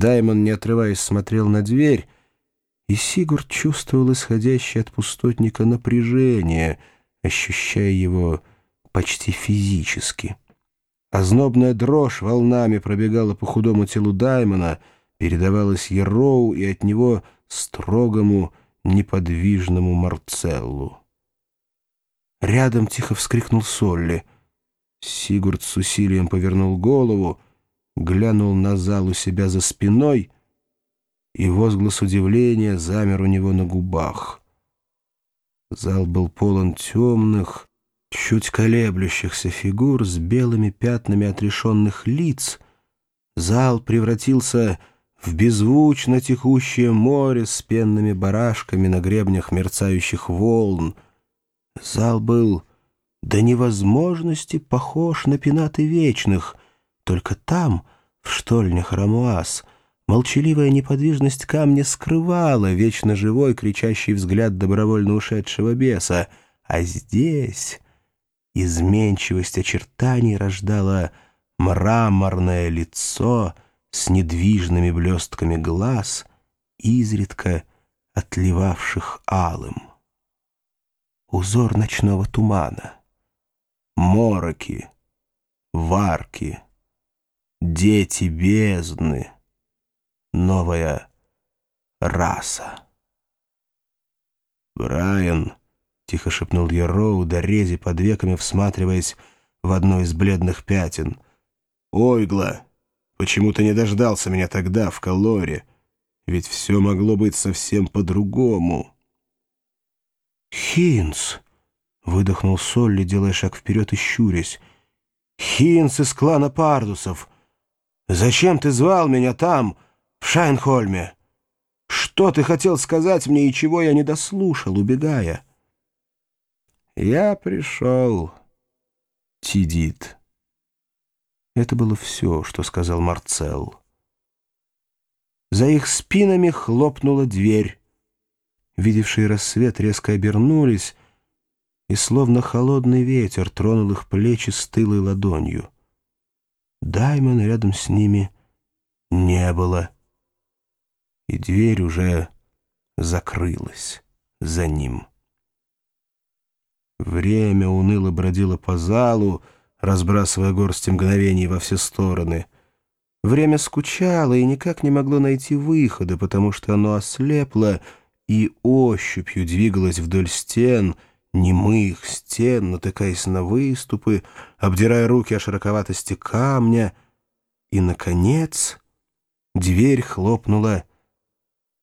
Даймон, не отрываясь, смотрел на дверь, и Сигурд чувствовал исходящее от пустотника напряжение, ощущая его почти физически. Ознобная дрожь волнами пробегала по худому телу Даймона, передавалась Ероу и от него строгому, неподвижному Марцеллу. Рядом тихо вскрикнул Солли. Сигурд с усилием повернул голову, глянул на зал у себя за спиной, и возглас удивления замер у него на губах. Зал был полон темных, чуть колеблющихся фигур с белыми пятнами отрешенных лиц. Зал превратился в беззвучно текущее море с пенными барашками на гребнях мерцающих волн. Зал был до невозможности похож на пенаты вечных, только там, в штольнях Рамуаз, молчаливая неподвижность камня скрывала вечно живой кричащий взгляд добровольно ушедшего беса, а здесь изменчивость очертаний рождала мраморное лицо с недвижными блестками глаз, изредка отливавших алым. Узор ночного тумана, мороки, варки, дети бездны, новая раса. Брайан — тихо шепнул Яроу, дорези под веками всматриваясь в одно из бледных пятен. «Ойгла, почему ты не дождался меня тогда, в Калоре? Ведь все могло быть совсем по-другому». «Хинс!» — выдохнул Солли, делая шаг вперед и щурясь. «Хинс из клана Пардусов! Зачем ты звал меня там, в Шайнхольме? Что ты хотел сказать мне и чего я не дослушал, убегая?» «Я пришел, Тидит». Это было все, что сказал Марцел. За их спинами хлопнула дверь. Видевшие рассвет резко обернулись, и словно холодный ветер тронул их плечи стылой ладонью. Даймон рядом с ними не было, и дверь уже закрылась за ним. Время уныло бродило по залу, разбрасывая горсти мгновений во все стороны. Время скучало и никак не могло найти выхода, потому что оно ослепло и ощупью двигалось вдоль стен, немых стен, натыкаясь на выступы, обдирая руки о широковатости камня. И, наконец, дверь хлопнула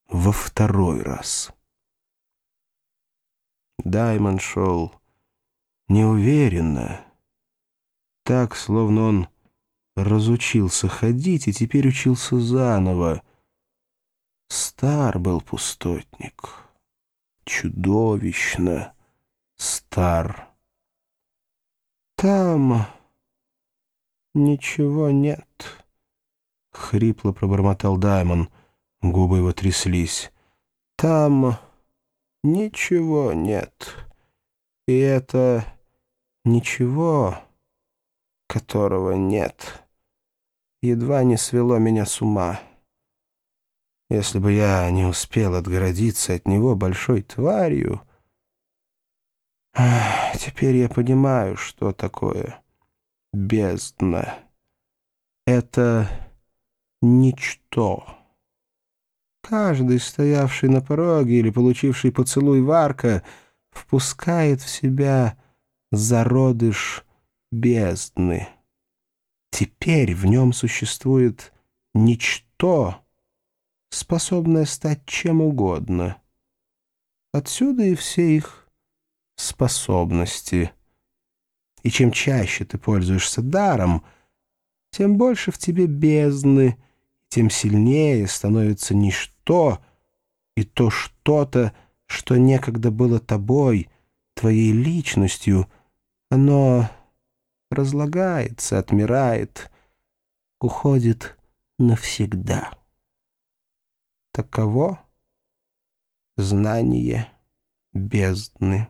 во второй раз. Даймон шел неуверенно, так, словно он разучился ходить и теперь учился заново. Стар был пустотник, чудовищно стар. Там ничего нет, — хрипло пробормотал Даймон, губы его тряслись. Там ничего нет. И это ничего, которого нет, едва не свело меня с ума. Если бы я не успел отгородиться от него большой тварью... Теперь я понимаю, что такое бездна. Это ничто. Каждый, стоявший на пороге или получивший поцелуй Варка, впускает в себя зародыш бездны. Теперь в нем существует ничто, способное стать чем угодно. Отсюда и все их способности. И чем чаще ты пользуешься даром, тем больше в тебе бездны, тем сильнее становится ничто, и то что-то, что некогда было тобой, твоей личностью, оно разлагается, отмирает, уходит навсегда. Таково знание бездны.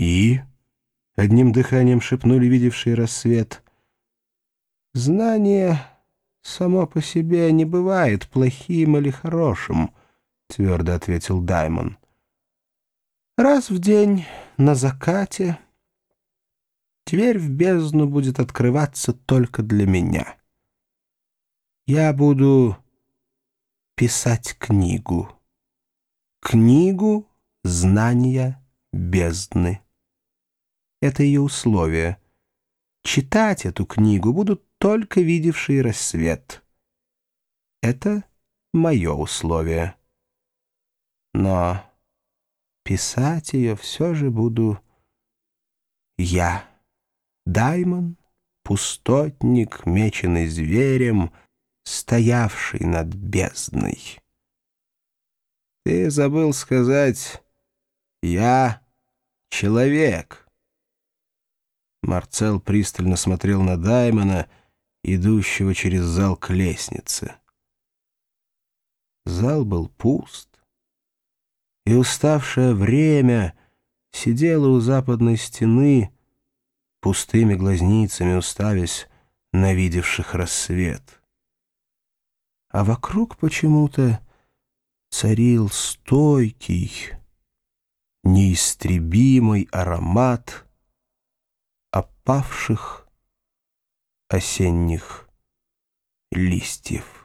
«И?» — одним дыханием шепнули видевшие рассвет. «Знание само по себе не бывает плохим или хорошим», — твердо ответил Даймон. «Раз в день на закате дверь в бездну будет открываться только для меня. Я буду писать книгу. Книгу знания бездны. Это ее условие. Читать эту книгу будут только видевшие рассвет. Это мое условие. Но писать ее все же буду я. Даймон, пустотник, меченый зверем, стоявший над бездной. Ты забыл сказать «Я человек». Марцел пристально смотрел на Даймона, идущего через зал к лестнице. Зал был пуст, и уставшее время сидело у западной стены, пустыми глазницами уставясь на видевших рассвет. А вокруг почему-то царил стойкий, неистребимый аромат опавших осенних листьев.